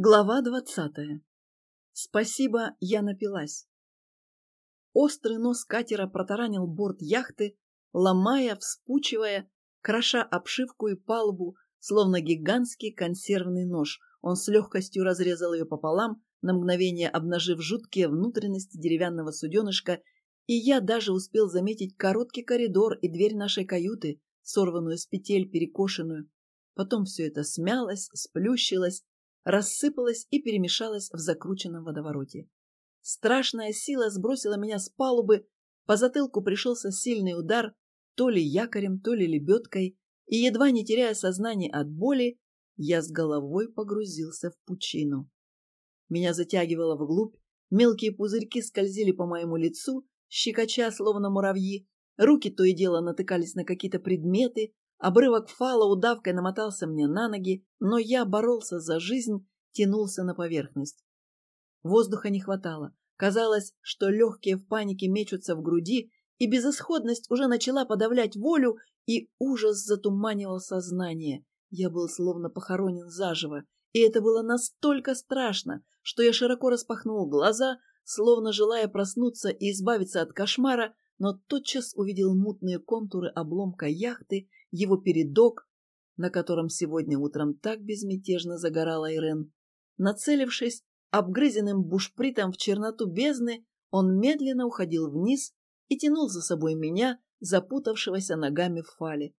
Глава двадцатая. Спасибо, я напилась. Острый нос катера протаранил борт яхты, ломая, вспучивая, кроша обшивку и палубу, словно гигантский консервный нож. Он с легкостью разрезал ее пополам, на мгновение обнажив жуткие внутренности деревянного суденышка, и я даже успел заметить короткий коридор и дверь нашей каюты, сорванную с петель, перекошенную. Потом все это смялось, сплющилось, рассыпалась и перемешалась в закрученном водовороте. Страшная сила сбросила меня с палубы, по затылку пришелся сильный удар, то ли якорем, то ли лебедкой, и, едва не теряя сознание от боли, я с головой погрузился в пучину. Меня затягивало вглубь, мелкие пузырьки скользили по моему лицу, щекоча, словно муравьи, руки то и дело натыкались на какие-то предметы, Обрывок фала удавкой намотался мне на ноги, но я боролся за жизнь, тянулся на поверхность. Воздуха не хватало. Казалось, что легкие в панике мечутся в груди, и безысходность уже начала подавлять волю, и ужас затуманивал сознание. Я был словно похоронен заживо, и это было настолько страшно, что я широко распахнул глаза, словно желая проснуться и избавиться от кошмара, но тотчас увидел мутные контуры обломка яхты его передок, на котором сегодня утром так безмятежно загорала Ирен. Нацелившись обгрызенным бушпритом в черноту бездны, он медленно уходил вниз и тянул за собой меня, запутавшегося ногами в фале.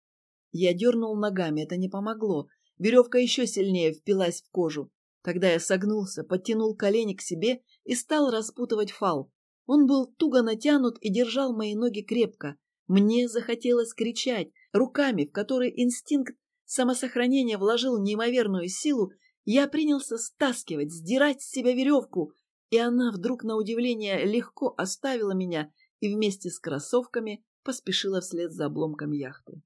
Я дернул ногами, это не помогло. Веревка еще сильнее впилась в кожу. Тогда я согнулся, подтянул колени к себе и стал распутывать фал. Он был туго натянут и держал мои ноги крепко. Мне захотелось кричать, руками, в которые инстинкт самосохранения вложил неимоверную силу, я принялся стаскивать, сдирать с себя веревку, и она вдруг, на удивление, легко оставила меня и вместе с кроссовками поспешила вслед за обломком яхты.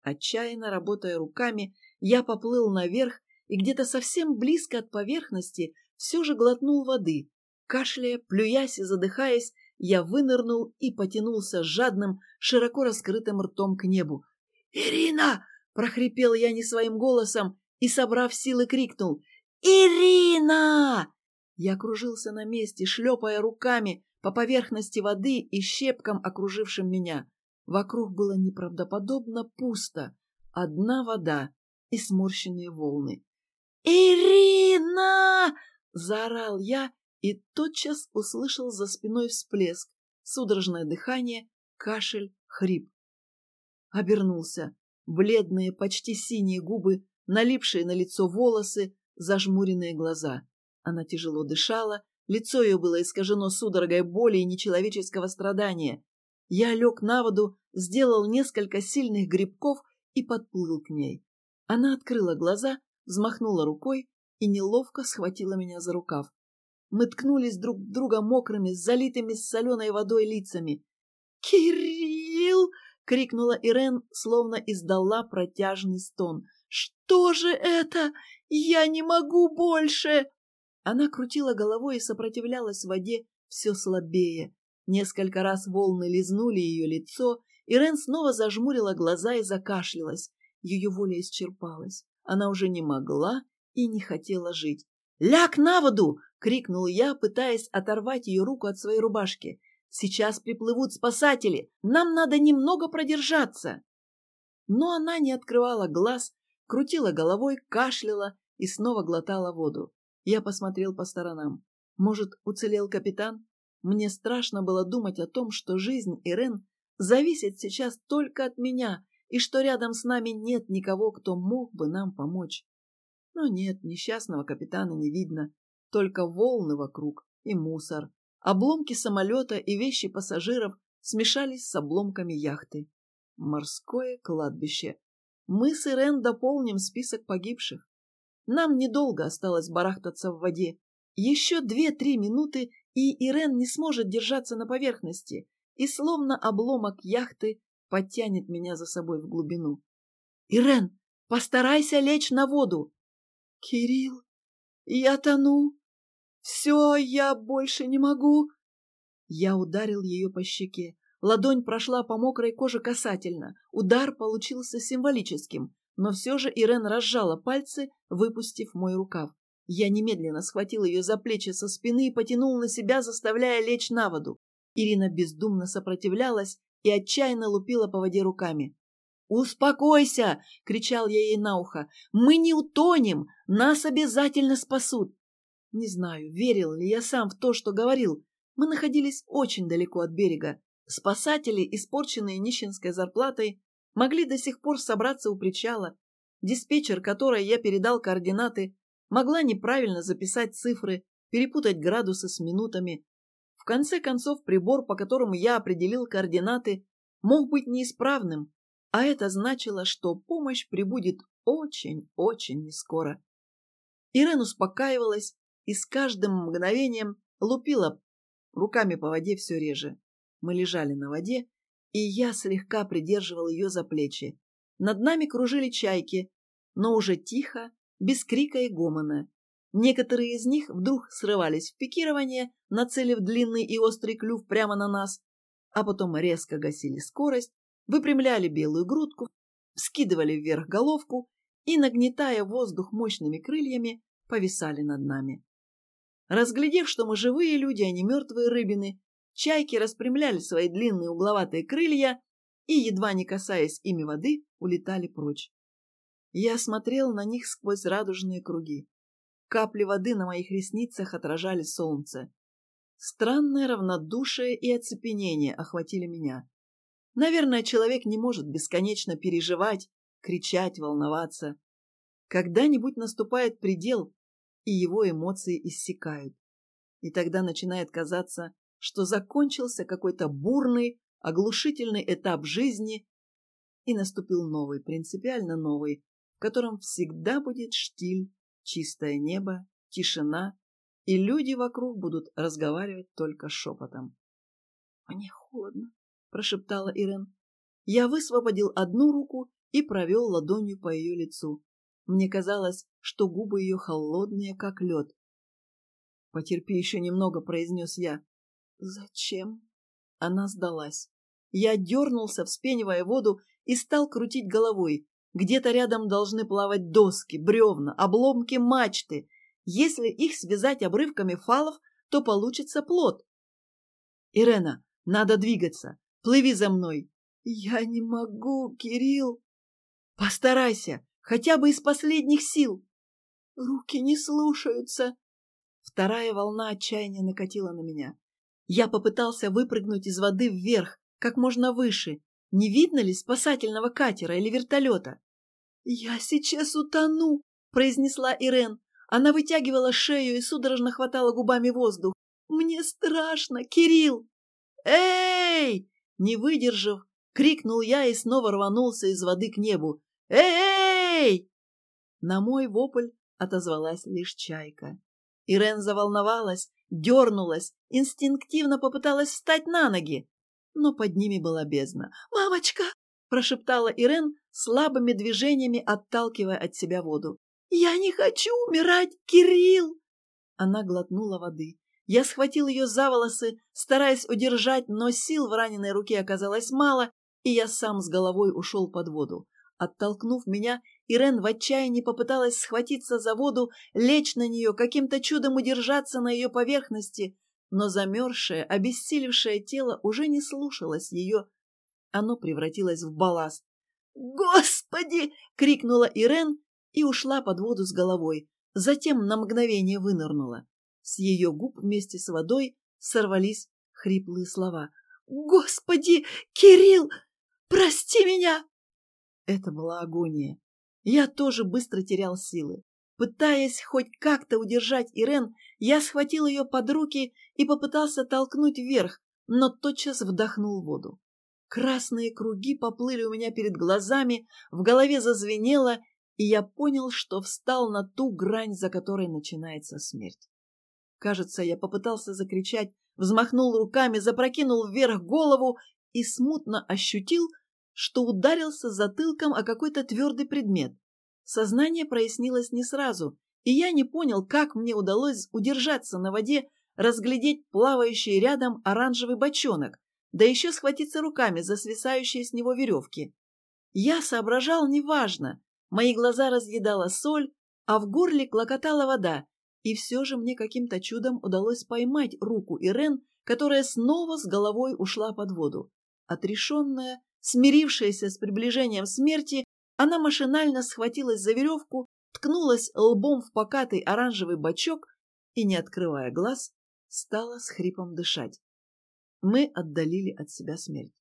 Отчаянно работая руками, я поплыл наверх и где-то совсем близко от поверхности все же глотнул воды. Кашляя, плюясь и задыхаясь, я вынырнул и потянулся жадным, широко раскрытым ртом к небу. «Ирина!» — прохрипел я не своим голосом и, собрав силы, крикнул. «Ирина!» Я кружился на месте, шлепая руками по поверхности воды и щепкам, окружившим меня. Вокруг было неправдоподобно пусто. Одна вода и сморщенные волны. «Ирина!» — заорал я и тотчас услышал за спиной всплеск, судорожное дыхание, кашель, хрип. Обернулся. Бледные, почти синие губы, налипшие на лицо волосы, зажмуренные глаза. Она тяжело дышала, лицо ее было искажено судорогой боли и нечеловеческого страдания. Я лег на воду, сделал несколько сильных грибков и подплыл к ней. Она открыла глаза, взмахнула рукой и неловко схватила меня за рукав. Мы ткнулись друг в друга мокрыми, залитыми соленой водой лицами. «Кирилл!» — крикнула Ирен, словно издала протяжный стон. «Что же это? Я не могу больше!» Она крутила головой и сопротивлялась воде все слабее. Несколько раз волны лизнули ее лицо, Ирен снова зажмурила глаза и закашлялась. Ее воля исчерпалась. Она уже не могла и не хотела жить. «Ляг на воду!» — крикнул я, пытаясь оторвать ее руку от своей рубашки. «Сейчас приплывут спасатели! Нам надо немного продержаться!» Но она не открывала глаз, крутила головой, кашляла и снова глотала воду. Я посмотрел по сторонам. Может, уцелел капитан? Мне страшно было думать о том, что жизнь Ирен зависит сейчас только от меня, и что рядом с нами нет никого, кто мог бы нам помочь. Но нет, несчастного капитана не видно, только волны вокруг и мусор. Обломки самолета и вещи пассажиров смешались с обломками яхты. Морское кладбище. Мы с Ирен дополним список погибших. Нам недолго осталось барахтаться в воде. Еще две-три минуты, и Ирен не сможет держаться на поверхности, и словно обломок яхты подтянет меня за собой в глубину. «Ирен, постарайся лечь на воду!» «Кирилл, я тону! Все, я больше не могу!» Я ударил ее по щеке. Ладонь прошла по мокрой коже касательно. Удар получился символическим, но все же Ирен разжала пальцы, выпустив мой рукав. Я немедленно схватил ее за плечи со спины и потянул на себя, заставляя лечь на воду. Ирина бездумно сопротивлялась и отчаянно лупила по воде руками. «Успокойся!» — кричал я ей на ухо. «Мы не утонем! Нас обязательно спасут!» Не знаю, верил ли я сам в то, что говорил. Мы находились очень далеко от берега. Спасатели, испорченные нищенской зарплатой, могли до сих пор собраться у причала. Диспетчер, которой я передал координаты, могла неправильно записать цифры, перепутать градусы с минутами. В конце концов, прибор, по которому я определил координаты, мог быть неисправным, а это значило, что помощь прибудет очень-очень нескоро. Ирен успокаивалась и с каждым мгновением лупила руками по воде все реже. Мы лежали на воде, и я слегка придерживал ее за плечи. Над нами кружили чайки, но уже тихо, без крика и гомона. Некоторые из них вдруг срывались в пикирование, нацелив длинный и острый клюв прямо на нас, а потом резко гасили скорость, выпрямляли белую грудку, скидывали вверх головку и, нагнетая воздух мощными крыльями, повисали над нами. Разглядев, что мы живые люди, а не мертвые рыбины, чайки распрямляли свои длинные угловатые крылья и, едва не касаясь ими воды, улетали прочь. Я смотрел на них сквозь радужные круги. Капли воды на моих ресницах отражали солнце. Странное равнодушие и оцепенение охватили меня. Наверное, человек не может бесконечно переживать, кричать, волноваться. Когда-нибудь наступает предел, и его эмоции иссякают. И тогда начинает казаться, что закончился какой-то бурный, оглушительный этап жизни, и наступил новый, принципиально новый, в котором всегда будет штиль, чистое небо, тишина, и люди вокруг будут разговаривать только шепотом. «Мне холодно», — прошептала Ирен. Я высвободил одну руку и провел ладонью по ее лицу. Мне казалось, что губы ее холодные, как лед. «Потерпи еще немного», — произнес я. «Зачем?» Она сдалась. Я дернулся, вспенивая воду, и стал крутить головой. Где-то рядом должны плавать доски, бревна, обломки мачты. Если их связать обрывками фалов, то получится плод. «Ирена, надо двигаться. Плыви за мной». «Я не могу, Кирилл». «Постарайся. Хотя бы из последних сил. Руки не слушаются. Вторая волна отчаяния накатила на меня. Я попытался выпрыгнуть из воды вверх, как можно выше. Не видно ли спасательного катера или вертолета? «Я сейчас утону», — произнесла Ирен. Она вытягивала шею и судорожно хватала губами воздух. «Мне страшно, Кирилл!» «Эй!» Не выдержав, крикнул я и снова рванулся из воды к небу. «Эй!» На мой вопль отозвалась лишь чайка. Ирен заволновалась, дернулась, инстинктивно попыталась встать на ноги, но под ними была бездна. «Мамочка!» – прошептала Ирен, слабыми движениями отталкивая от себя воду. «Я не хочу умирать, Кирилл!» Она глотнула воды. Я схватил ее за волосы, стараясь удержать, но сил в раненой руке оказалось мало, и я сам с головой ушел под воду. Оттолкнув меня, Ирен в отчаянии попыталась схватиться за воду, лечь на нее, каким-то чудом удержаться на ее поверхности, но замерзшее, обессилевшее тело уже не слушалось ее. Оно превратилось в балласт. «Господи!» — крикнула Ирен и ушла под воду с головой. Затем на мгновение вынырнула. С ее губ вместе с водой сорвались хриплые слова. «Господи! Кирилл! Прости меня!» Это была агония. Я тоже быстро терял силы. Пытаясь хоть как-то удержать Ирен, я схватил ее под руки и попытался толкнуть вверх, но тотчас вдохнул воду. Красные круги поплыли у меня перед глазами, в голове зазвенело, и я понял, что встал на ту грань, за которой начинается смерть. Кажется, я попытался закричать, взмахнул руками, запрокинул вверх голову и смутно ощутил, что ударился затылком о какой-то твердый предмет. Сознание прояснилось не сразу, и я не понял, как мне удалось удержаться на воде, разглядеть плавающий рядом оранжевый бочонок, да еще схватиться руками за свисающие с него веревки. Я соображал неважно, мои глаза разъедала соль, а в горле клокотала вода, И все же мне каким-то чудом удалось поймать руку Ирен, которая снова с головой ушла под воду. Отрешенная, смирившаяся с приближением смерти, она машинально схватилась за веревку, ткнулась лбом в покатый оранжевый бачок и, не открывая глаз, стала с хрипом дышать. Мы отдалили от себя смерть.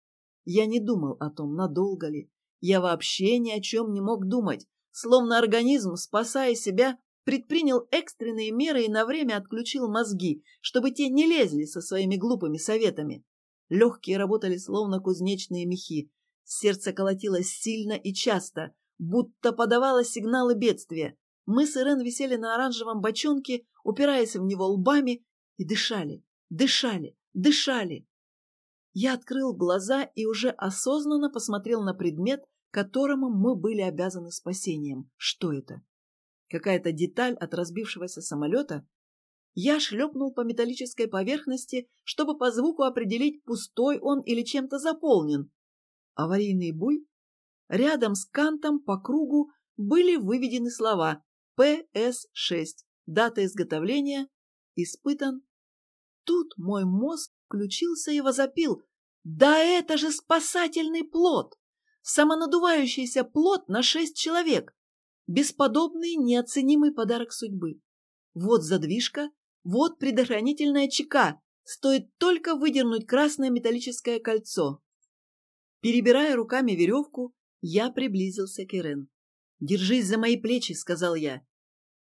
Я не думал о том, надолго ли. Я вообще ни о чем не мог думать, словно организм, спасая себя, предпринял экстренные меры и на время отключил мозги, чтобы те не лезли со своими глупыми советами. Легкие работали словно кузнечные мехи. Сердце колотилось сильно и часто, будто подавало сигналы бедствия. Мы с Ирен висели на оранжевом бочонке, упираясь в него лбами, и дышали, дышали, дышали. Я открыл глаза и уже осознанно посмотрел на предмет, которому мы были обязаны спасением. Что это? Какая-то деталь от разбившегося самолета? Я шлепнул по металлической поверхности, чтобы по звуку определить, пустой он или чем-то заполнен. Аварийный буй? Рядом с кантом по кругу были выведены слова ПС-6, дата изготовления, испытан. Тут мой мозг включился и возопил. Да это же спасательный плод! Самонадувающийся плод на шесть человек! Бесподобный, неоценимый подарок судьбы. Вот задвижка, вот предохранительная чека. Стоит только выдернуть красное металлическое кольцо. Перебирая руками веревку, я приблизился к Ирен. «Держись за мои плечи», — сказал я.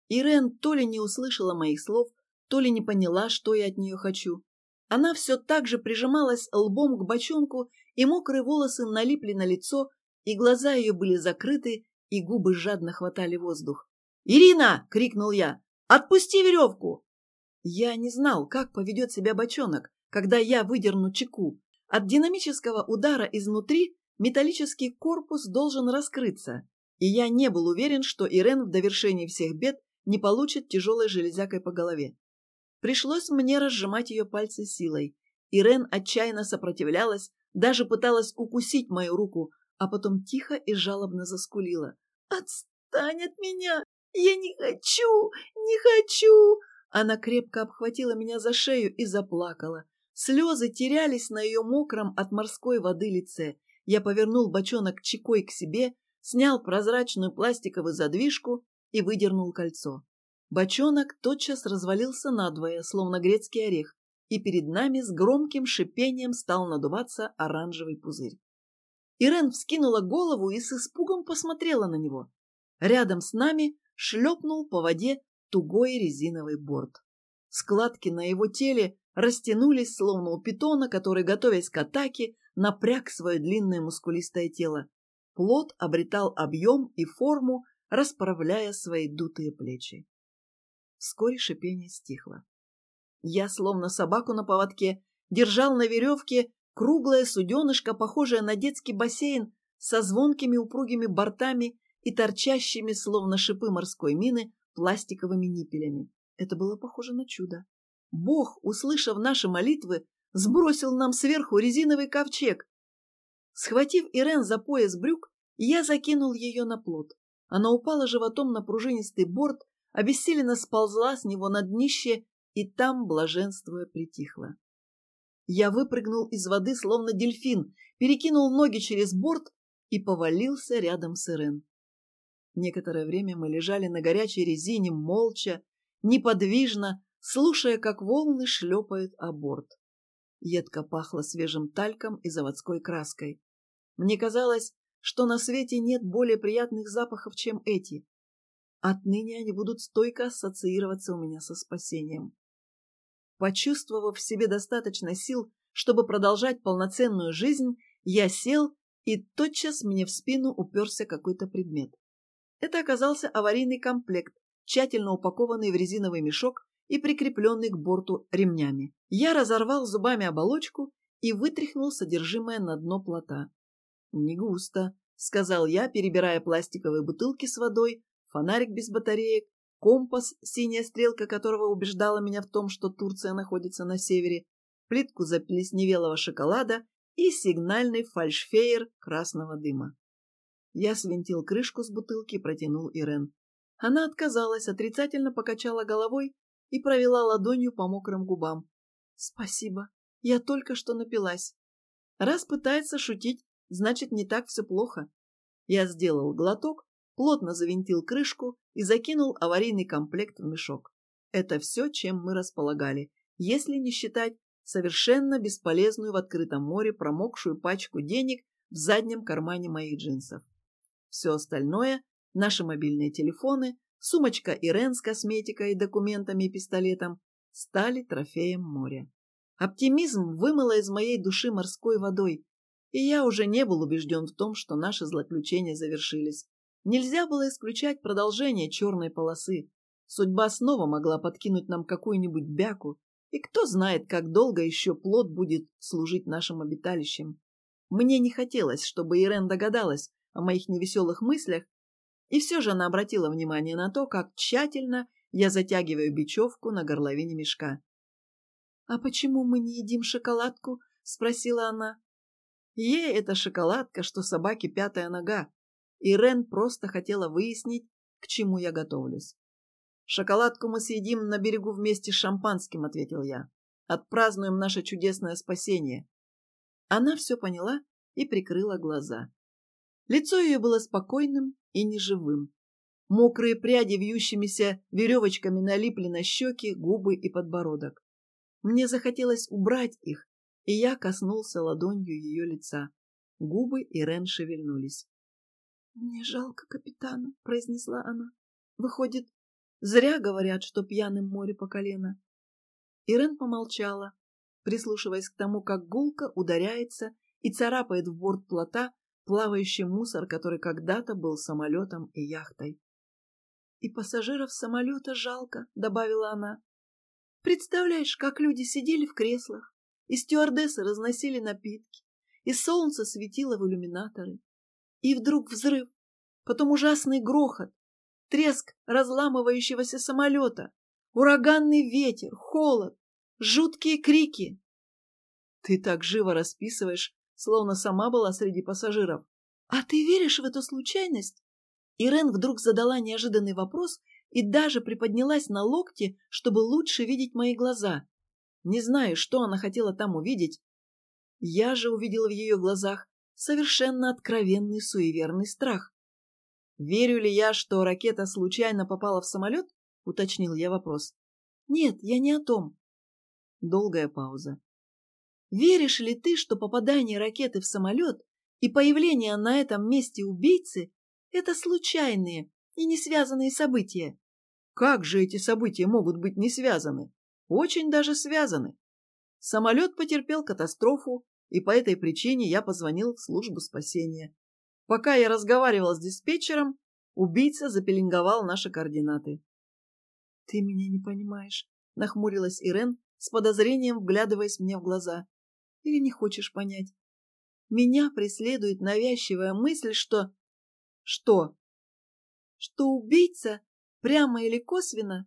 Ирен то ли не услышала моих слов, то ли не поняла, что я от нее хочу. Она все так же прижималась лбом к бочонку, и мокрые волосы налипли на лицо, и глаза ее были закрыты, и губы жадно хватали воздух. «Ирина!» — крикнул я. «Отпусти веревку!» Я не знал, как поведет себя бочонок, когда я выдерну чеку. От динамического удара изнутри металлический корпус должен раскрыться, и я не был уверен, что Ирен в довершении всех бед не получит тяжелой железякой по голове. Пришлось мне разжимать ее пальцы силой. Ирен отчаянно сопротивлялась, даже пыталась укусить мою руку, а потом тихо и жалобно заскулила. «Отстань от меня! Я не хочу! Не хочу!» Она крепко обхватила меня за шею и заплакала. Слезы терялись на ее мокром от морской воды лице. Я повернул бочонок чекой к себе, снял прозрачную пластиковую задвижку и выдернул кольцо. Бочонок тотчас развалился надвое, словно грецкий орех, и перед нами с громким шипением стал надуваться оранжевый пузырь. Ирен вскинула голову и с испугом посмотрела на него. Рядом с нами шлепнул по воде тугой резиновый борт. Складки на его теле растянулись, словно у питона, который, готовясь к атаке, напряг свое длинное мускулистое тело. Плод обретал объем и форму, расправляя свои дутые плечи. Вскоре шипение стихло. Я, словно собаку на поводке, держал на веревке круглое суденышко, похожее на детский бассейн, со звонкими упругими бортами и торчащими, словно шипы морской мины, пластиковыми ниппелями. Это было похоже на чудо. Бог, услышав наши молитвы, сбросил нам сверху резиновый ковчег. Схватив Ирен за пояс брюк, я закинул ее на плот. Она упала животом на пружинистый борт, обессиленно сползла с него на днище и там, блаженствуя, притихла. Я выпрыгнул из воды, словно дельфин, перекинул ноги через борт и повалился рядом с Ирен. Некоторое время мы лежали на горячей резине, молча, неподвижно, слушая, как волны шлепают о борт. Едко пахло свежим тальком и заводской краской. Мне казалось, что на свете нет более приятных запахов, чем эти. Отныне они будут стойко ассоциироваться у меня со спасением. Почувствовав в себе достаточно сил, чтобы продолжать полноценную жизнь, я сел, и тотчас мне в спину уперся какой-то предмет. Это оказался аварийный комплект, тщательно упакованный в резиновый мешок и прикрепленный к борту ремнями. Я разорвал зубами оболочку и вытряхнул содержимое на дно плота. «Не густо», — сказал я, перебирая пластиковые бутылки с водой, фонарик без батареек, компас, синяя стрелка которого убеждала меня в том, что Турция находится на севере, плитку заплесневелого шоколада и сигнальный фальшфейер красного дыма. Я свинтил крышку с бутылки и протянул Ирен. Она отказалась, отрицательно покачала головой и провела ладонью по мокрым губам. «Спасибо, я только что напилась. Раз пытается шутить, значит, не так все плохо». Я сделал глоток, плотно завинтил крышку и закинул аварийный комплект в мешок. Это все, чем мы располагали, если не считать совершенно бесполезную в открытом море промокшую пачку денег в заднем кармане моих джинсов. Все остальное – наши мобильные телефоны, сумочка Ирен с косметикой, документами и пистолетом – стали трофеем моря. Оптимизм вымыло из моей души морской водой, и я уже не был убежден в том, что наши злоключения завершились. Нельзя было исключать продолжение черной полосы. Судьба снова могла подкинуть нам какую-нибудь бяку, и кто знает, как долго еще плод будет служить нашим обиталищем. Мне не хотелось, чтобы Ирен догадалась о моих невеселых мыслях, и все же она обратила внимание на то, как тщательно я затягиваю бечевку на горловине мешка. «А почему мы не едим шоколадку?» — спросила она. Ей эта шоколадка, что собаке пятая нога. Ирен просто хотела выяснить, к чему я готовлюсь. «Шоколадку мы съедим на берегу вместе с шампанским», — ответил я. «Отпразднуем наше чудесное спасение». Она все поняла и прикрыла глаза. Лицо ее было спокойным и неживым. Мокрые пряди вьющимися веревочками налипли на щеки, губы и подбородок. Мне захотелось убрать их, и я коснулся ладонью ее лица. Губы Ирен шевельнулись. «Мне жалко капитана», — произнесла она. «Выходит, Зря говорят, что пьяным море по колено. Ирен помолчала, прислушиваясь к тому, как гулко ударяется и царапает в борт плота плавающий мусор, который когда-то был самолетом и яхтой. «И пассажиров самолета жалко», — добавила она. «Представляешь, как люди сидели в креслах, и стюардессы разносили напитки, и солнце светило в иллюминаторы. И вдруг взрыв, потом ужасный грохот, треск разламывающегося самолета, ураганный ветер, холод, жуткие крики. Ты так живо расписываешь, словно сама была среди пассажиров. А ты веришь в эту случайность? Ирен вдруг задала неожиданный вопрос и даже приподнялась на локте, чтобы лучше видеть мои глаза. Не знаю, что она хотела там увидеть. Я же увидела в ее глазах совершенно откровенный суеверный страх. «Верю ли я, что ракета случайно попала в самолет?» — уточнил я вопрос. «Нет, я не о том». Долгая пауза. «Веришь ли ты, что попадание ракеты в самолет и появление на этом месте убийцы — это случайные и не связанные события?» «Как же эти события могут быть не связаны?» «Очень даже связаны. Самолет потерпел катастрофу, и по этой причине я позвонил в службу спасения. Пока я разговаривал с диспетчером, убийца запеленговал наши координаты. «Ты меня не понимаешь», — нахмурилась Ирен, с подозрением вглядываясь мне в глаза. «Или не хочешь понять? Меня преследует навязчивая мысль, что...» «Что?» «Что убийца, прямо или косвенно?»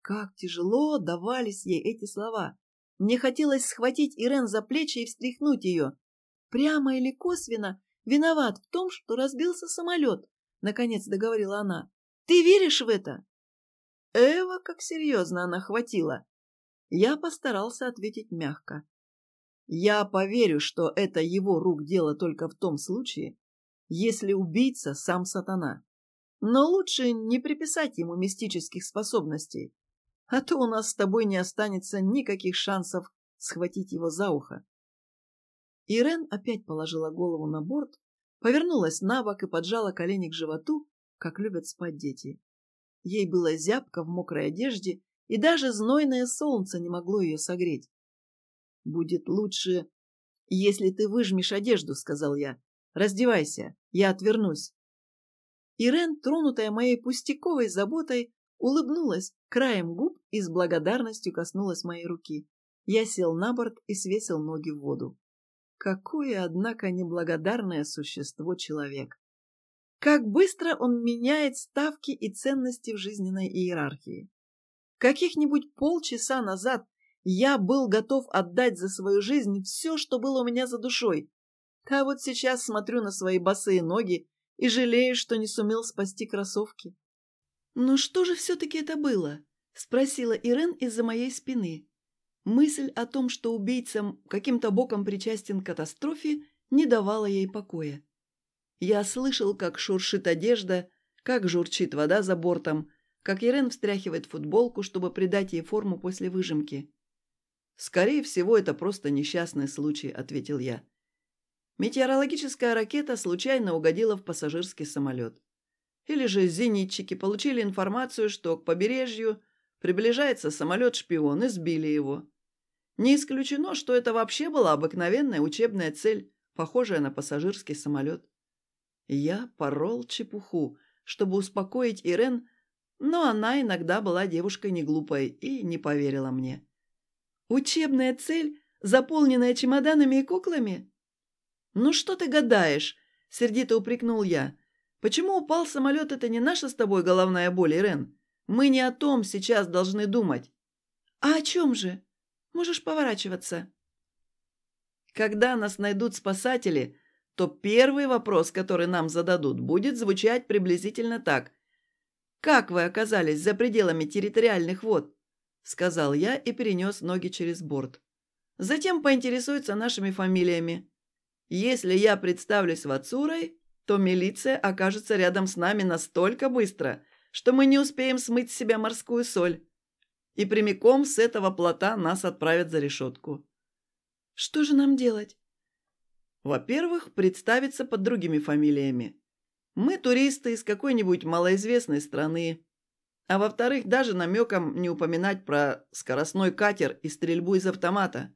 Как тяжело давались ей эти слова. Мне хотелось схватить Ирен за плечи и встряхнуть ее. Прямо или косвенно виноват в том, что разбился самолет, — наконец договорила она. Ты веришь в это? Эва, как серьезно она хватила. Я постарался ответить мягко. Я поверю, что это его рук дело только в том случае, если убийца сам сатана. Но лучше не приписать ему мистических способностей, а то у нас с тобой не останется никаких шансов схватить его за ухо. Ирен опять положила голову на борт, повернулась на бок и поджала колени к животу, как любят спать дети. Ей было зябко в мокрой одежде, и даже знойное солнце не могло ее согреть. «Будет лучше, если ты выжмешь одежду», — сказал я. «Раздевайся, я отвернусь». Ирен, тронутая моей пустяковой заботой, улыбнулась краем губ и с благодарностью коснулась моей руки. Я сел на борт и свесил ноги в воду. Какое, однако, неблагодарное существо человек. Как быстро он меняет ставки и ценности в жизненной иерархии. Каких-нибудь полчаса назад я был готов отдать за свою жизнь все, что было у меня за душой. А вот сейчас смотрю на свои босые ноги и жалею, что не сумел спасти кроссовки. Но что же все-таки это было? – спросила Ирен из-за моей спины. Мысль о том, что убийцам каким-то боком причастен к катастрофе, не давала ей покоя. Я слышал, как шуршит одежда, как журчит вода за бортом, как Ирен встряхивает футболку, чтобы придать ей форму после выжимки. «Скорее всего, это просто несчастный случай», — ответил я. Метеорологическая ракета случайно угодила в пассажирский самолет. Или же зенитчики получили информацию, что к побережью приближается самолет-шпион и сбили его. Не исключено, что это вообще была обыкновенная учебная цель, похожая на пассажирский самолет. Я порол чепуху, чтобы успокоить Ирен, но она иногда была девушкой неглупой и не поверила мне. «Учебная цель, заполненная чемоданами и куклами?» «Ну что ты гадаешь?» — сердито упрекнул я. «Почему упал самолет, это не наша с тобой головная боль, Ирен? Мы не о том сейчас должны думать». «А о чем же? Можешь поворачиваться». Когда нас найдут спасатели, то первый вопрос, который нам зададут, будет звучать приблизительно так. «Как вы оказались за пределами территориальных вод?» — сказал я и перенес ноги через борт. Затем поинтересуются нашими фамилиями. Если я представлюсь Вацурой, то милиция окажется рядом с нами настолько быстро, что мы не успеем смыть с себя морскую соль. И прямиком с этого плота нас отправят за решетку. Что же нам делать? Во-первых, представиться под другими фамилиями. Мы туристы из какой-нибудь малоизвестной страны. А во-вторых, даже намеком не упоминать про скоростной катер и стрельбу из автомата.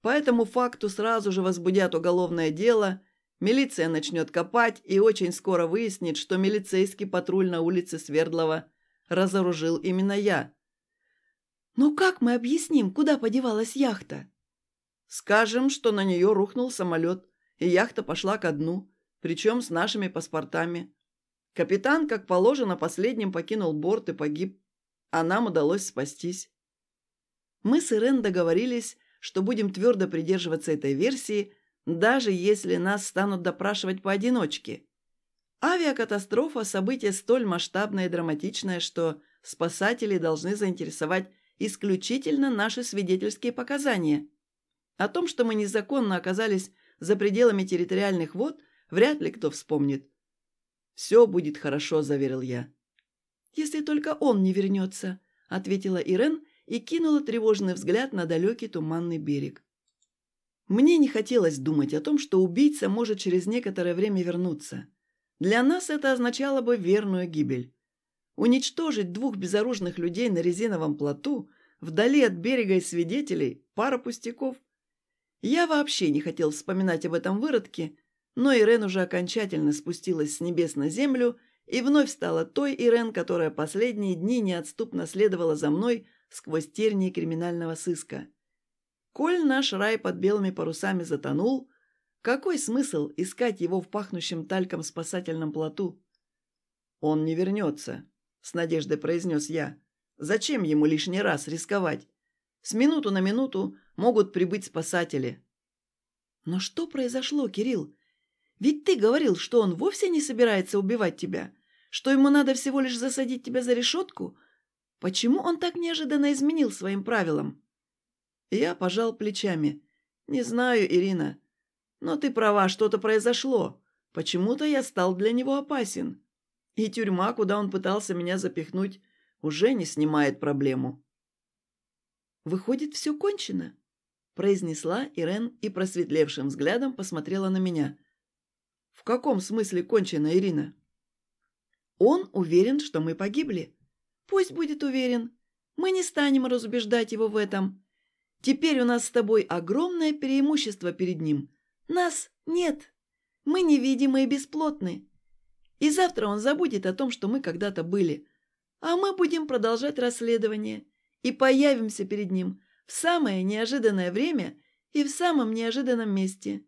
По этому факту сразу же возбудят уголовное дело, милиция начнет копать и очень скоро выяснит, что милицейский патруль на улице Свердлова разоружил именно я. «Ну как мы объясним, куда подевалась яхта?» Скажем, что на нее рухнул самолет, и яхта пошла ко дну, причем с нашими паспортами. Капитан, как положено, последним покинул борт и погиб, а нам удалось спастись. Мы с Ирен договорились, что будем твердо придерживаться этой версии, даже если нас станут допрашивать поодиночке. Авиакатастрофа – событие столь масштабное и драматичное, что спасатели должны заинтересовать исключительно наши свидетельские показания – о том, что мы незаконно оказались за пределами территориальных вод, вряд ли кто вспомнит. «Все будет хорошо», — заверил я. «Если только он не вернется», — ответила Ирен и кинула тревожный взгляд на далекий туманный берег. Мне не хотелось думать о том, что убийца может через некоторое время вернуться. Для нас это означало бы верную гибель. Уничтожить двух безоружных людей на резиновом плоту, вдали от берега и свидетелей, пара пустяков. Я вообще не хотел вспоминать об этом выродке, но Ирен уже окончательно спустилась с небес на землю и вновь стала той Ирен, которая последние дни неотступно следовала за мной сквозь тернии криминального сыска. Коль наш рай под белыми парусами затонул, какой смысл искать его в пахнущем тальком спасательном плоту? «Он не вернется», — с надеждой произнес я. «Зачем ему лишний раз рисковать? С минуту на минуту могут прибыть спасатели. Но что произошло, Кирилл? Ведь ты говорил, что он вовсе не собирается убивать тебя, что ему надо всего лишь засадить тебя за решетку. Почему он так неожиданно изменил своим правилам? Я пожал плечами. Не знаю, Ирина. Но ты права, что-то произошло. Почему-то я стал для него опасен. И тюрьма, куда он пытался меня запихнуть, уже не снимает проблему. Выходит, все кончено произнесла Ирен и просветлевшим взглядом посмотрела на меня. «В каком смысле кончена Ирина?» «Он уверен, что мы погибли. Пусть будет уверен. Мы не станем разубеждать его в этом. Теперь у нас с тобой огромное преимущество перед ним. Нас нет. Мы невидимы и бесплотны. И завтра он забудет о том, что мы когда-то были. А мы будем продолжать расследование и появимся перед ним – в самое неожиданное время и в самом неожиданном месте.